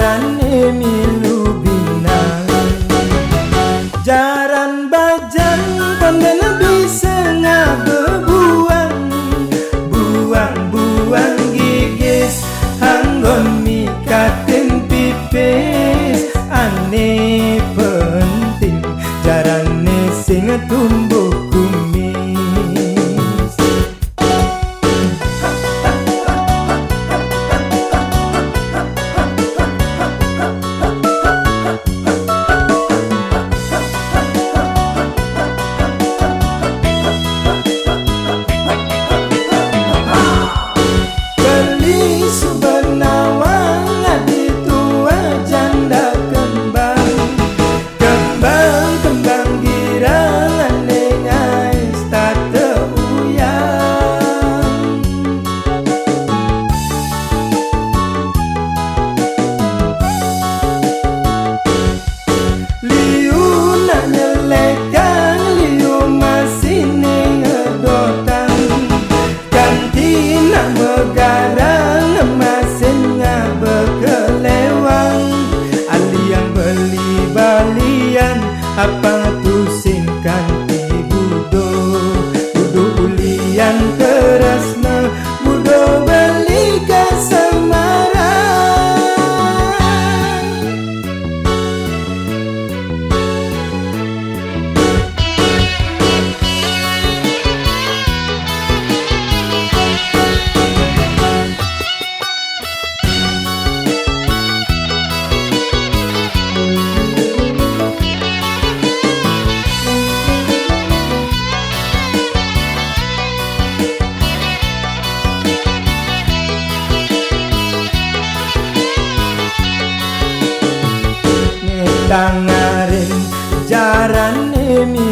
Jaran tangarin jaran milu